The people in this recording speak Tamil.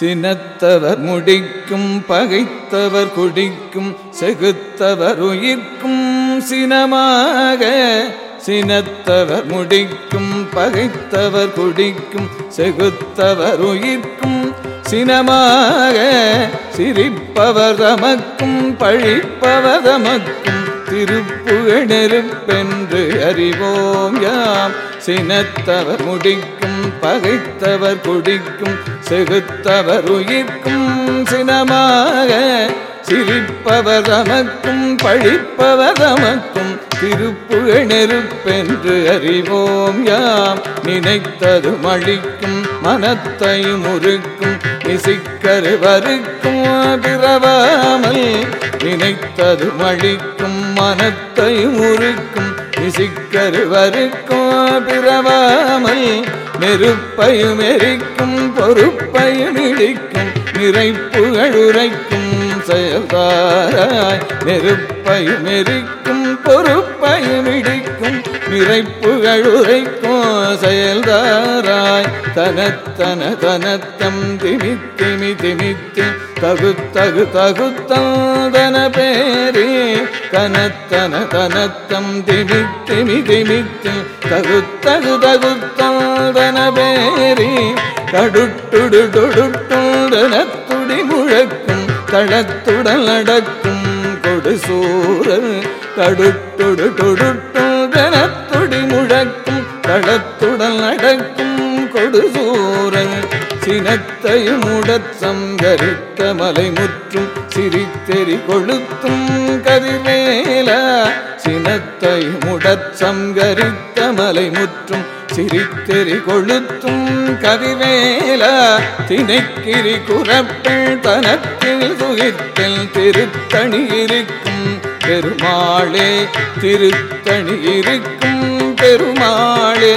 சினத்தவர் முடிக்கும் பகைத்தவர் குடிக்கும் செகுத்தவர் உயிர்க்கும் சினமாக. சினத்தவர் முடிக்கும் பகைத்தவர் குடிக்கும் செகுத்தவர் உயிர்க்கும் சினமாக. சிரிப்பவர் தமக்கும் பழிப்பவர் தமக்கும் திருப்புகழ் நெருப்பென்று அறிவோம் யாம். சினத்தவர் முடிக்கும் பகைத்தவர் குடிக்கும் செகுத்தவர் உயிர்க்கும் சினமாக சிரிப்பவர் தமக்கும் பழிப்பவர் தமக்கும் திருப்புகழ் நெருப்பென்று அறிவோம் யாம். நினைத்தது மழிக்கும் மனத்தையும் உருக்கும் இசிக்கருவருக்கும் பிறவாமல் நினைத்தது மழிக்கும் மனத்தையும் உருக்கும் இசிக்கருவருக்கும் பிறவாமல் நெருப்பையும் எரிக்கும் பொறுப்பையும் இடிக்கும் நிறைப்புகளுரைக்கும் செயல்தாராய் நெருப்பையும் எரிக்கும் பொறுப்பு விரைப்புகழுரைக்கும் செயல்தாராய். தனத்தன தனத்தம் திமி திமி திமித்து தகு தகுத்தன பேரே. தனத்தன தனத்தம் திமி திமி திமித்து தகு தகுத்தன பேரே. கடுட்டுடு தொடுட்டுடனத்துடி முழக்கும் தளத்துடல் நடக்கும் கொடுசூரல் கடுட்டுடு தொடுட்டுடனத்துடி முழக்கும் தளத்துடல் நடக்கும் கொடுசூரல் சினத்தையும் உடற் சங்கரித்த மலை முற்றும் சிரித்தெறி கொளுத்தும் கதிர்வேலா. சினத்தையும் உடற் சங்கரித்த மலை முற்றும் சிரித்தெறி கொளுத்தும் கதிவேலா திணைக்கிரி குரப்பில் தனத்தில் துகித்தல் திருத்தணி இருக்கும் பெருமாளே திருத்தணி இருக்கும் பெருமாளே.